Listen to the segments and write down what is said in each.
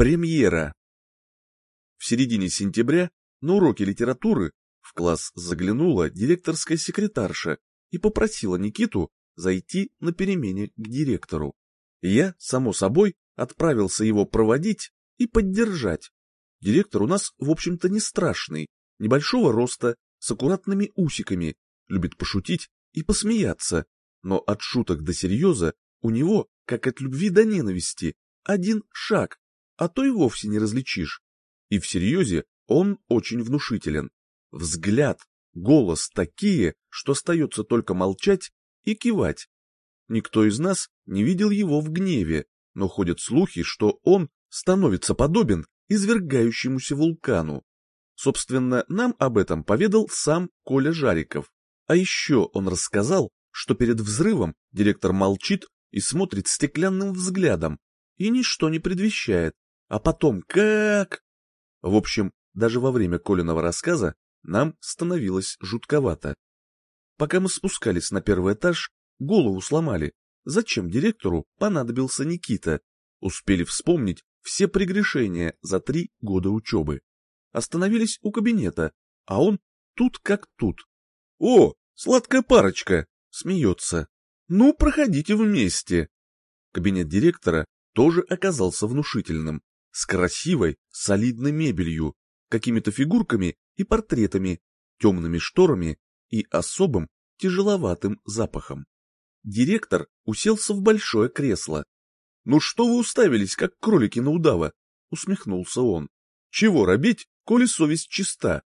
Премьера. В середине сентября на уроке литературы в класс заглянула директорская секретарша и попросила Никиту зайти на перемене к директору. Я, само собой, отправился его проводить и поддержать. Директор у нас, в общем-то, не страшный, небольшого роста, с аккуратными усиками, любит пошутить и посмеяться, но от шуток до серьеза у него, как от любви до ненависти, один шаг, а то и вовсе не различишь. И в серьезе он очень внушителен. Взгляд, голос такие, что остается только молчать и кивать. Никто из нас не видел его в гневе, но ходят слухи, что он становится подобен извергающемуся вулкану. Собственно, нам об этом поведал сам Коля Жариков. А еще он рассказал, что перед взрывом директор молчит и смотрит стеклянным взглядом, и ничто не предвещает, а потом как... В общем, даже во время Колиного рассказа нам становилось жутковато. Пока мы спускались на первый этаж, голову сломали. Зачем директору понадобился Никита? Успели вспомнить все прегрешения за три года учебы. Остановились у кабинета, а он тут как тут. «О, сладкая парочка!» — смеется. «Ну, проходите вместе!» Кабинет директора тоже оказался внушительным с красивой, солидной мебелью, какими-то фигурками и портретами, темными шторами и особым тяжеловатым запахом. Директор уселся в большое кресло. — Ну что вы уставились, как кролики на удава? — усмехнулся он. — Чего робить, коли совесть чиста?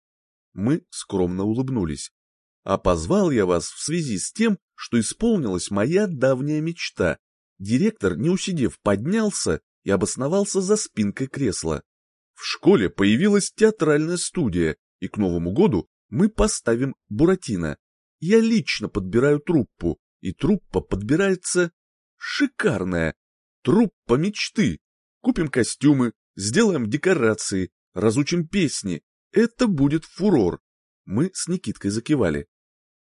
Мы скромно улыбнулись. А позвал я вас в связи с тем, что исполнилась моя давняя мечта. Директор, не усидев, поднялся и обосновался за спинкой кресла. В школе появилась театральная студия, и к Новому году мы поставим Буратино. Я лично подбираю труппу, и труппа подбирается шикарная. Труппа мечты. Купим костюмы, сделаем декорации, разучим песни. Это будет фурор. Мы с Никиткой закивали.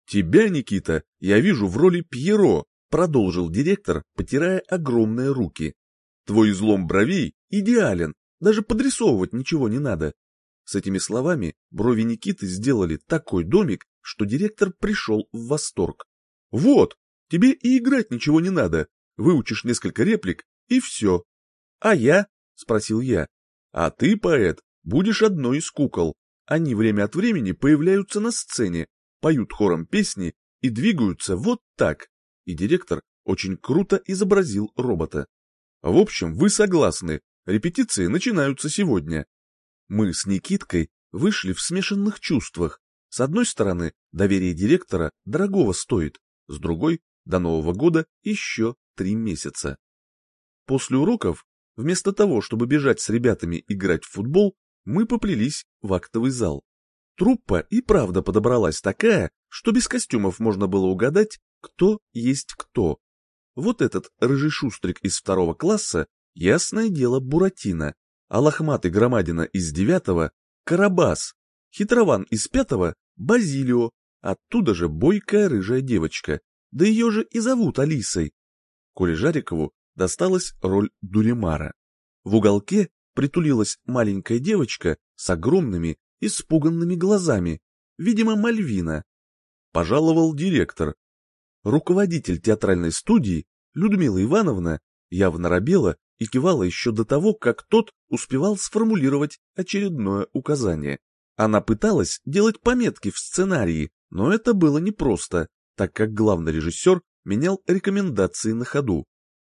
Тебя, Никита, я вижу в роли Пьеро, продолжил директор, потирая огромные руки. Твой излом бровей идеален, даже подрисовывать ничего не надо. С этими словами брови Никиты сделали такой домик, что директор пришел в восторг. Вот, тебе и играть ничего не надо, выучишь несколько реплик и все. А я? Спросил я. А ты, поэт, будешь одной из кукол. Они время от времени появляются на сцене, поют хором песни и двигаются вот так. И директор очень круто изобразил робота. В общем, вы согласны, репетиции начинаются сегодня. Мы с Никиткой вышли в смешанных чувствах. С одной стороны, доверие директора дорогого стоит, с другой, до Нового года еще три месяца. После уроков, вместо того, чтобы бежать с ребятами играть в футбол, мы поплелись в актовый зал. Труппа и правда подобралась такая, что без костюмов можно было угадать, кто есть кто. Вот этот рыжий шустрик из второго класса, ясное дело, Буратино, а лохматый громадина из девятого — Карабас, хитрован из пятого — Базилио, оттуда же бойкая рыжая девочка, да ее же и зовут Алисой. Коле Жарикову досталась роль Дуремара. В уголке притулилась маленькая девочка с огромными, испуганными глазами, видимо, Мальвина. Пожаловал директор, Руководитель театральной студии, Людмила Ивановна, явно робела и кивала еще до того, как тот успевал сформулировать очередное указание. Она пыталась делать пометки в сценарии, но это было непросто, так как главный режиссер менял рекомендации на ходу.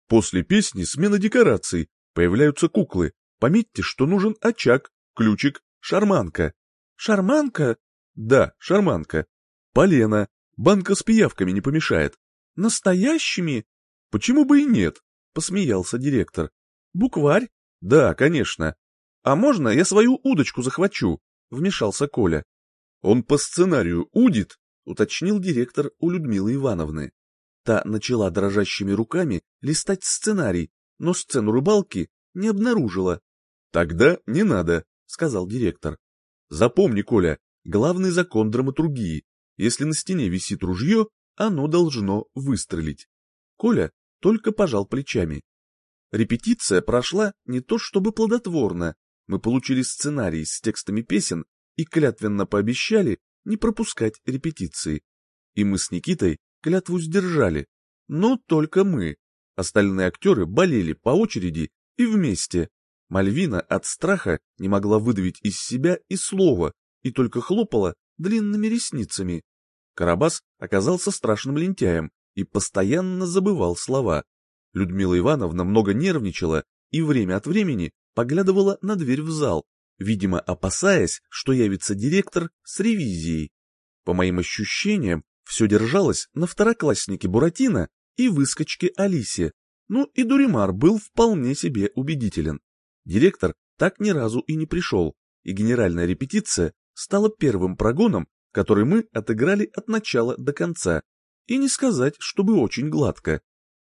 После песни смена декораций, появляются куклы. Пометьте, что нужен очаг, ключик, шарманка. Шарманка? Да, шарманка. Полено, Банка с пиявками не помешает. Настоящими? Почему бы и нет? Посмеялся директор. Букварь? Да, конечно. А можно я свою удочку захвачу? Вмешался Коля. Он по сценарию удит, уточнил директор у Людмилы Ивановны. Та начала дрожащими руками листать сценарий, но сцену рыбалки не обнаружила. Тогда не надо, сказал директор. Запомни, Коля, главный закон драматургии если на стене висит ружье, оно должно выстрелить. Коля только пожал плечами. Репетиция прошла не то чтобы плодотворно, мы получили сценарий с текстами песен и клятвенно пообещали не пропускать репетиции. И мы с Никитой клятву сдержали, но только мы. Остальные актеры болели по очереди и вместе. Мальвина от страха не могла выдавить из себя и слова, и только хлопала длинными ресницами. Карабас оказался страшным лентяем и постоянно забывал слова. Людмила Ивановна много нервничала и время от времени поглядывала на дверь в зал, видимо, опасаясь, что явится директор с ревизией. По моим ощущениям, все держалось на второкласснике Буратино и выскочке Алисе. Ну и Дуримар был вполне себе убедителен. Директор так ни разу и не пришел, и генеральная репетиция стала первым прогоном, который мы отыграли от начала до конца, и не сказать, чтобы очень гладко.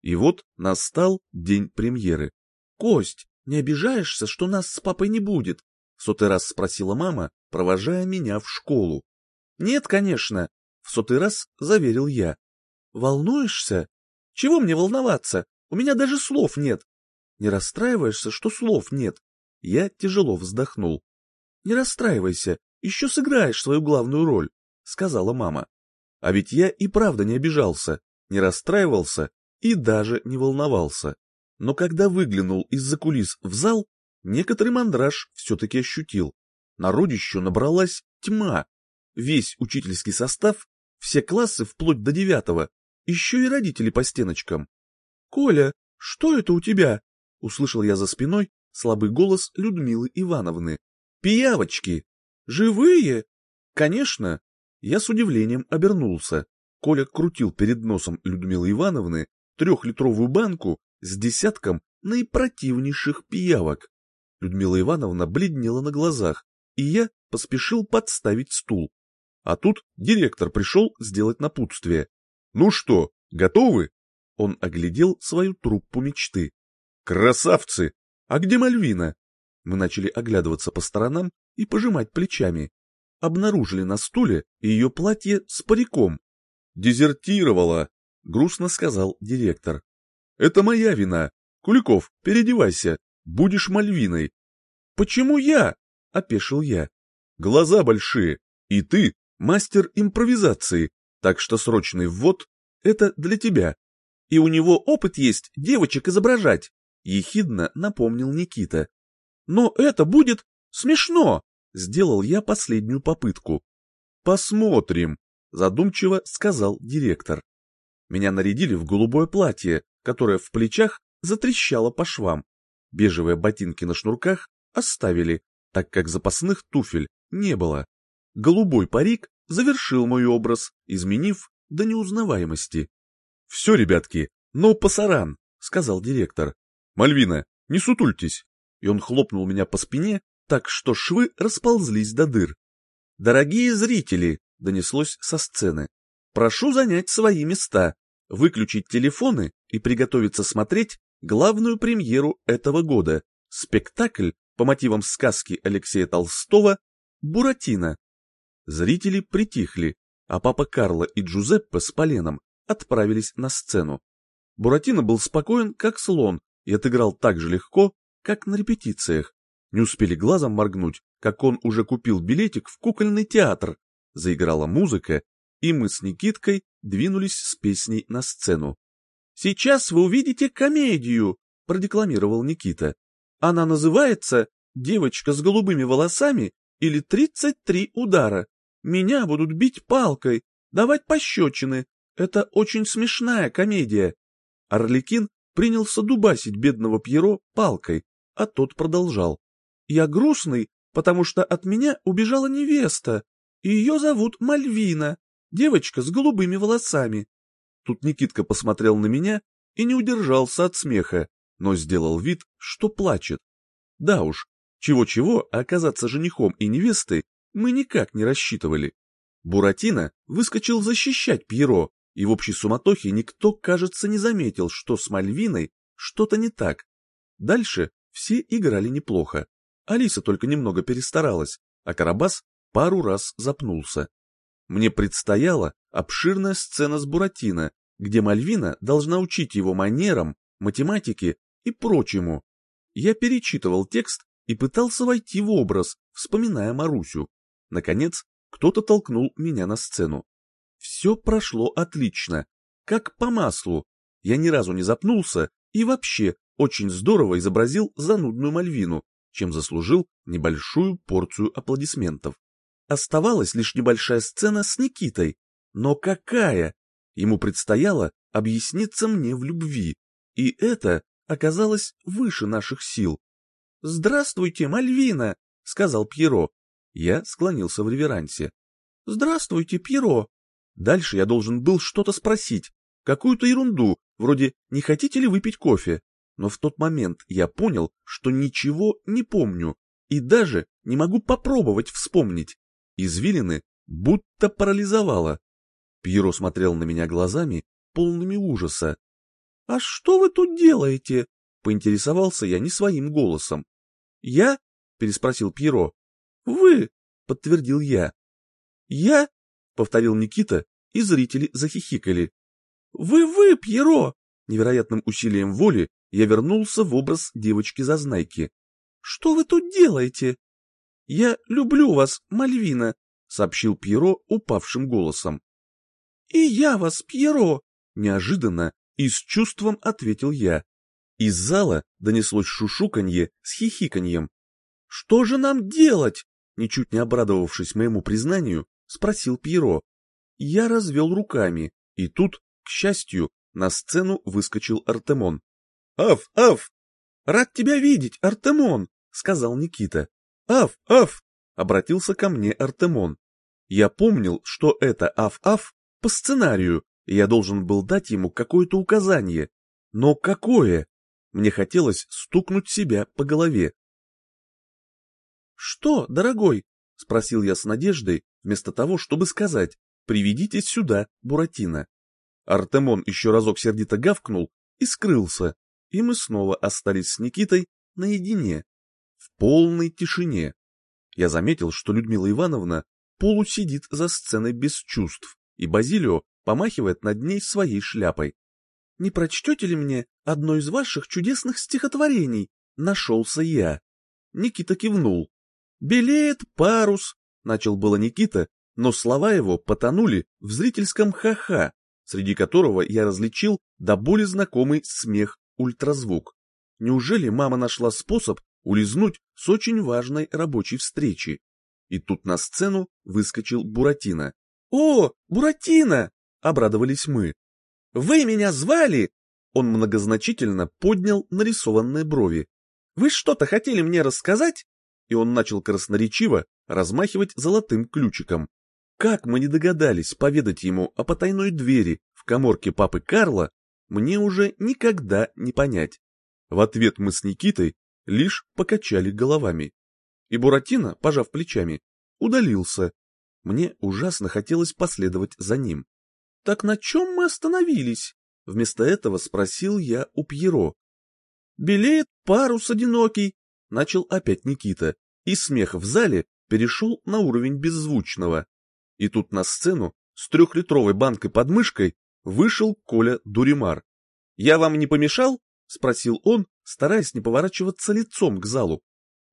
И вот настал день премьеры. «Кость, не обижаешься, что нас с папой не будет?» — в сотый раз спросила мама, провожая меня в школу. «Нет, конечно», — в сотый раз заверил я. «Волнуешься? Чего мне волноваться? У меня даже слов нет». «Не расстраиваешься, что слов нет?» Я тяжело вздохнул. «Не расстраивайся, еще сыграешь свою главную роль», — сказала мама. А ведь я и правда не обижался, не расстраивался и даже не волновался. Но когда выглянул из-за кулис в зал, некоторый мандраж все-таки ощутил. Народищу набралась тьма. Весь учительский состав, все классы вплоть до девятого, еще и родители по стеночкам. — Коля, что это у тебя? — услышал я за спиной слабый голос Людмилы Ивановны. — Пиявочки! Живые? Конечно. Я с удивлением обернулся. Коля крутил перед носом Людмилы Ивановны трехлитровую банку с десятком наипротивнейших пиявок. Людмила Ивановна бледнела на глазах, и я поспешил подставить стул. А тут директор пришел сделать напутствие. «Ну что, готовы?» Он оглядел свою труппу мечты. «Красавцы! А где Мальвина?» Мы начали оглядываться по сторонам и пожимать плечами. Обнаружили на стуле ее платье с париком. «Дезертировала!» — грустно сказал директор. «Это моя вина. Куликов, переодевайся, будешь Мальвиной». «Почему я?» — опешил я. «Глаза большие, и ты мастер импровизации, так что срочный ввод — это для тебя. И у него опыт есть девочек изображать», — ехидно напомнил Никита. «Но это будет смешно!» — сделал я последнюю попытку. «Посмотрим», — задумчиво сказал директор. Меня нарядили в голубое платье, которое в плечах затрещало по швам. Бежевые ботинки на шнурках оставили, так как запасных туфель не было. Голубой парик завершил мой образ, изменив до неузнаваемости. — Все, ребятки, но пасаран, — сказал директор. — Мальвина, не сутультесь. И он хлопнул меня по спине, так что швы расползлись до дыр. «Дорогие зрители!» — донеслось со сцены. «Прошу занять свои места, выключить телефоны и приготовиться смотреть главную премьеру этого года — спектакль по мотивам сказки Алексея Толстого «Буратино». Зрители притихли, а папа Карло и Джузеппе с Поленом отправились на сцену. Буратино был спокоен, как слон, и отыграл так же легко, как на репетициях. Не успели глазом моргнуть, как он уже купил билетик в кукольный театр. Заиграла музыка, и мы с Никиткой двинулись с песней на сцену. «Сейчас вы увидите комедию», — продекламировал Никита. «Она называется «Девочка с голубыми волосами» или «Тридцать три удара». Меня будут бить палкой, давать пощечины. Это очень смешная комедия». Орликин принялся дубасить бедного Пьеро палкой, а тот продолжал. Я грустный, потому что от меня убежала невеста, и ее зовут Мальвина, девочка с голубыми волосами. Тут Никитка посмотрел на меня и не удержался от смеха, но сделал вид, что плачет. Да уж, чего-чего, а оказаться женихом и невестой мы никак не рассчитывали. Буратино выскочил защищать Пьеро, и в общей суматохе никто, кажется, не заметил, что с Мальвиной что-то не так. Дальше все играли неплохо. Алиса только немного перестаралась, а Карабас пару раз запнулся. Мне предстояла обширная сцена с Буратино, где Мальвина должна учить его манерам, математике и прочему. Я перечитывал текст и пытался войти в образ, вспоминая Марусю. Наконец, кто-то толкнул меня на сцену. Все прошло отлично, как по маслу. Я ни разу не запнулся и вообще очень здорово изобразил занудную Мальвину, чем заслужил небольшую порцию аплодисментов. Оставалась лишь небольшая сцена с Никитой. Но какая? Ему предстояло объясниться мне в любви, и это оказалось выше наших сил. «Здравствуйте, Мальвина!» — сказал Пьеро. Я склонился в реверансе. «Здравствуйте, Пьеро!» Дальше я должен был что-то спросить, какую-то ерунду, вроде «не хотите ли выпить кофе?» Но в тот момент я понял, что ничего не помню и даже не могу попробовать вспомнить. Извилины будто парализовало. Пьеро смотрел на меня глазами, полными ужаса. — А что вы тут делаете? — поинтересовался я не своим голосом. — Я? — переспросил Пьеро. — Вы, — подтвердил я. — Я? — повторил Никита, и зрители захихикали. — Вы-вы, Пьеро! Невероятным усилием воли я вернулся в образ девочки-зазнайки. — Что вы тут делаете? — Я люблю вас, Мальвина, — сообщил Пьеро упавшим голосом. — И я вас, Пьеро! — неожиданно и с чувством ответил я. Из зала донеслось шушуканье с хихиканьем. — Что же нам делать? — ничуть не обрадовавшись моему признанию, спросил Пьеро. Я развел руками, и тут, к счастью, на сцену выскочил Артемон. — Аф, Аф! — Рад тебя видеть, Артемон! — сказал Никита. «Аф, Аф!» — обратился ко мне Артемон. Я помнил, что это Аф-Аф по сценарию, и я должен был дать ему какое-то указание. Но какое? Мне хотелось стукнуть себя по голове. «Что, дорогой?» — спросил я с надеждой, вместо того, чтобы сказать «Приведите сюда, Буратино». Артемон еще разок сердито гавкнул и скрылся, и мы снова остались с Никитой наедине в полной тишине. Я заметил, что Людмила Ивановна полусидит за сценой без чувств, и Базилио помахивает над ней своей шляпой. «Не прочтете ли мне одно из ваших чудесных стихотворений?» Нашелся я. Никита кивнул. «Белеет парус», — начал было Никита, но слова его потонули в зрительском ха-ха, среди которого я различил до боли знакомый смех ультразвук. Неужели мама нашла способ улизнуть с очень важной рабочей встречи. И тут на сцену выскочил Буратино. «О, Буратино!» — обрадовались мы. «Вы меня звали?» Он многозначительно поднял нарисованные брови. «Вы что-то хотели мне рассказать?» И он начал красноречиво размахивать золотым ключиком. Как мы не догадались поведать ему о потайной двери в коморке папы Карла, мне уже никогда не понять. В ответ мы с Никитой лишь покачали головами. И Буратино, пожав плечами, удалился. Мне ужасно хотелось последовать за ним. — Так на чем мы остановились? — вместо этого спросил я у Пьеро. — Белеет парус одинокий, — начал опять Никита, и смех в зале перешел на уровень беззвучного. И тут на сцену с трехлитровой банкой под мышкой вышел Коля Дуримар. — Я вам не помешал? — спросил он, стараясь не поворачиваться лицом к залу.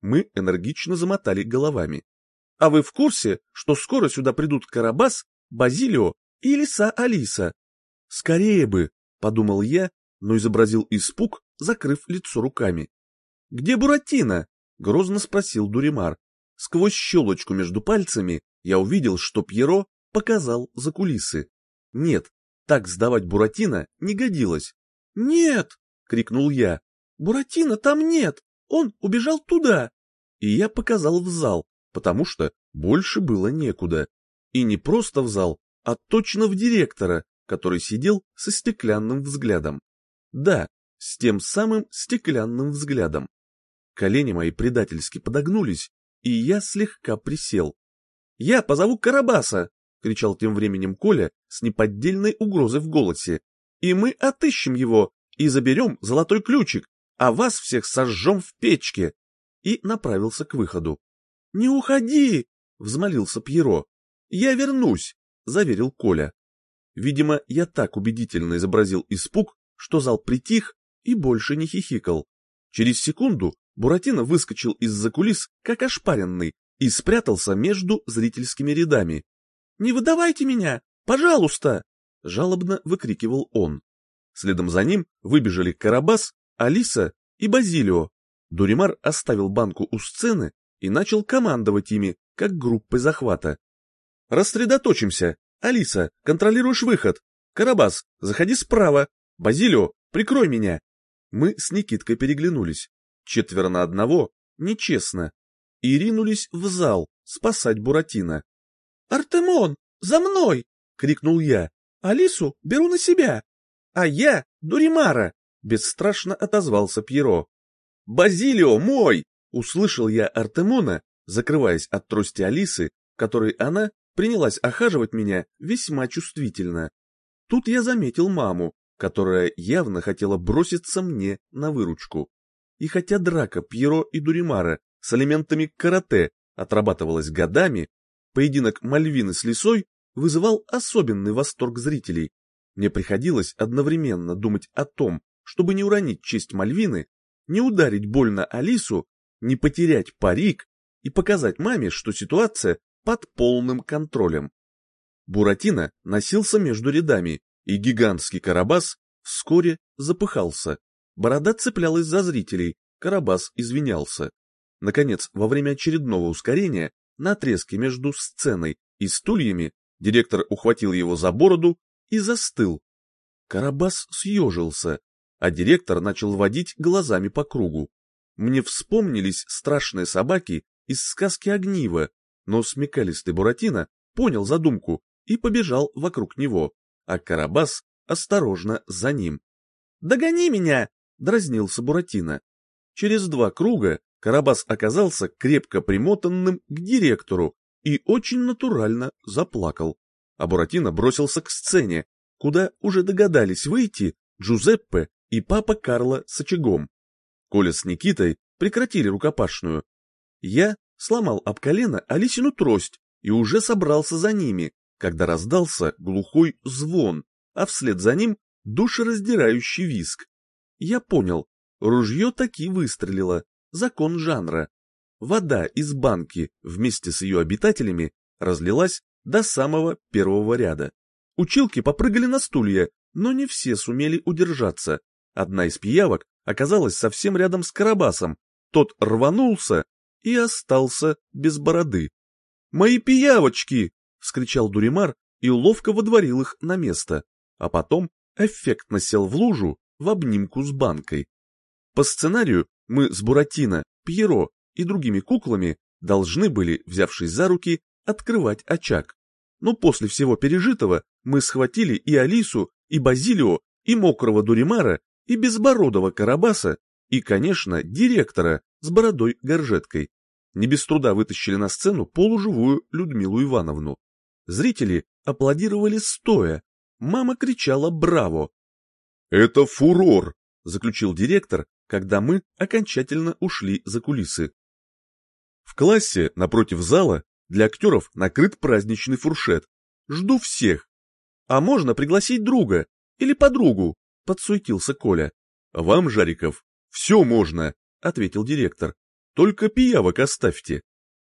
Мы энергично замотали головами. — А вы в курсе, что скоро сюда придут Карабас, Базилио и Лиса Алиса? — Скорее бы, — подумал я, но изобразил испуг, закрыв лицо руками. — Где Буратино? — грозно спросил Дуримар. Сквозь щелочку между пальцами я увидел, что Пьеро показал за кулисы. Нет, так сдавать Буратино не годилось. «Нет!» — крикнул я. Буратино там нет, он убежал туда. И я показал в зал, потому что больше было некуда. И не просто в зал, а точно в директора, который сидел со стеклянным взглядом. Да, с тем самым стеклянным взглядом. Колени мои предательски подогнулись, и я слегка присел. «Я позову Карабаса!» — кричал тем временем Коля с неподдельной угрозой в голосе. «И мы отыщем его и заберем золотой ключик, а вас всех сожжем в печке!» И направился к выходу. «Не уходи!» — взмолился Пьеро. «Я вернусь!» — заверил Коля. Видимо, я так убедительно изобразил испуг, что зал притих, и больше не хихикал. Через секунду Буратино выскочил из-за кулис, как ошпаренный, и спрятался между зрительскими рядами. «Не выдавайте меня! Пожалуйста!» — жалобно выкрикивал он. Следом за ним выбежали Карабас, Алиса и Базилио. Дуримар оставил банку у сцены и начал командовать ими, как группой захвата. «Рассредоточимся! Алиса, контролируешь выход! Карабас, заходи справа! Базилио, прикрой меня!» Мы с Никиткой переглянулись. Четверо на одного — нечестно. И ринулись в зал спасать Буратино. «Артемон, за мной!» — крикнул я. «Алису беру на себя!» «А я Дуримара!» — бесстрашно отозвался Пьеро. «Базилио мой!» — услышал я Артемона, закрываясь от трости Алисы, которой она принялась охаживать меня весьма чувствительно. Тут я заметил маму, которая явно хотела броситься мне на выручку. И хотя драка Пьеро и Дуримара с элементами карате отрабатывалась годами, поединок Мальвины с Лисой вызывал особенный восторг зрителей. Мне приходилось одновременно думать о том, чтобы не уронить честь Мальвины, не ударить больно Алису, не потерять парик и показать маме, что ситуация под полным контролем. Буратино носился между рядами, и гигантский Карабас вскоре запыхался. Борода цеплялась за зрителей, Карабас извинялся. Наконец, во время очередного ускорения, на отрезке между сценой и стульями, директор ухватил его за бороду и застыл. Карабас съежился, а директор начал водить глазами по кругу. Мне вспомнились страшные собаки из сказки Огнива, но смекалистый Буратино понял задумку и побежал вокруг него, а Карабас осторожно за ним. «Догони меня!» — дразнился Буратино. Через два круга Карабас оказался крепко примотанным к директору и очень натурально заплакал. А Буратино бросился к сцене, куда уже догадались выйти Джузеппе и папа Карло с очагом. Коля с Никитой прекратили рукопашную. Я сломал об колено Алисину трость и уже собрался за ними, когда раздался глухой звон, а вслед за ним душераздирающий виск. Я понял, ружье таки выстрелило, закон жанра. Вода из банки вместе с ее обитателями разлилась до самого первого ряда. Училки попрыгали на стулья, но не все сумели удержаться. Одна из пиявок оказалась совсем рядом с Карабасом, тот рванулся и остался без бороды. «Мои пиявочки!» — вскричал Дуримар и ловко водворил их на место, а потом эффектно сел в лужу в обнимку с банкой. По сценарию мы с Буратино, Пьеро и другими куклами должны были, взявшись за руки, открывать очаг. Но после всего пережитого мы схватили и Алису, и Базилио, и мокрого Дуримара, и безбородого Карабаса, и, конечно, директора с бородой-горжеткой. Не без труда вытащили на сцену полуживую Людмилу Ивановну. Зрители аплодировали стоя. Мама кричала «Браво!». «Это фурор!» — заключил директор, когда мы окончательно ушли за кулисы. В классе, напротив зала, для актеров накрыт праздничный фуршет. Жду всех. А можно пригласить друга или подругу, подсуетился Коля. Вам, Жариков, все можно, ответил директор. Только пиявок оставьте.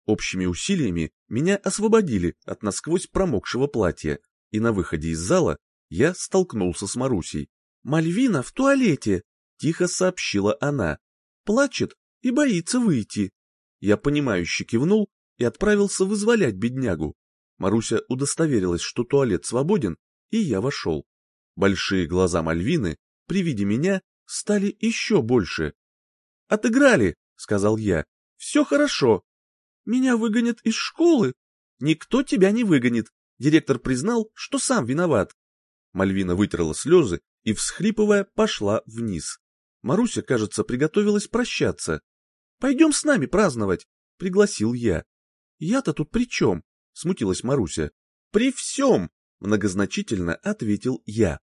Общими усилиями меня освободили от насквозь промокшего платья, и на выходе из зала я столкнулся с Марусей. «Мальвина в туалете!» — тихо сообщила она. «Плачет и боится выйти». Я понимающе кивнул и отправился вызволять беднягу. Маруся удостоверилась, что туалет свободен, и я вошел. Большие глаза Мальвины при виде меня стали еще больше. «Отыграли!» — сказал я. «Все хорошо. Меня выгонят из школы?» «Никто тебя не выгонит. Директор признал, что сам виноват». Мальвина вытерла слезы и, всхлипывая, пошла вниз. Маруся, кажется, приготовилась прощаться. «Пойдем с нами праздновать», — пригласил я. «Я-то тут при чем?» — смутилась Маруся. «При всем!» — многозначительно ответил я.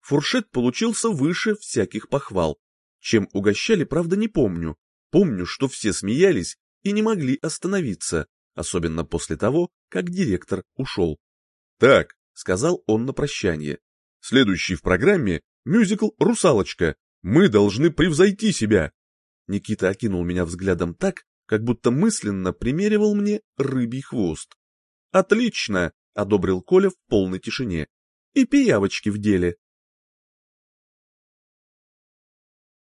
Фуршет получился выше всяких похвал. Чем угощали, правда, не помню. Помню, что все смеялись и не могли остановиться, особенно после того, как директор ушел. «Так», — сказал он на прощание, — «следующий в программе мюзикл «Русалочка». Мы должны превзойти себя. Никита окинул меня взглядом так, как будто мысленно примеривал мне рыбий хвост. «Отлично!» — одобрил Коля в полной тишине. «И пиявочки в деле!»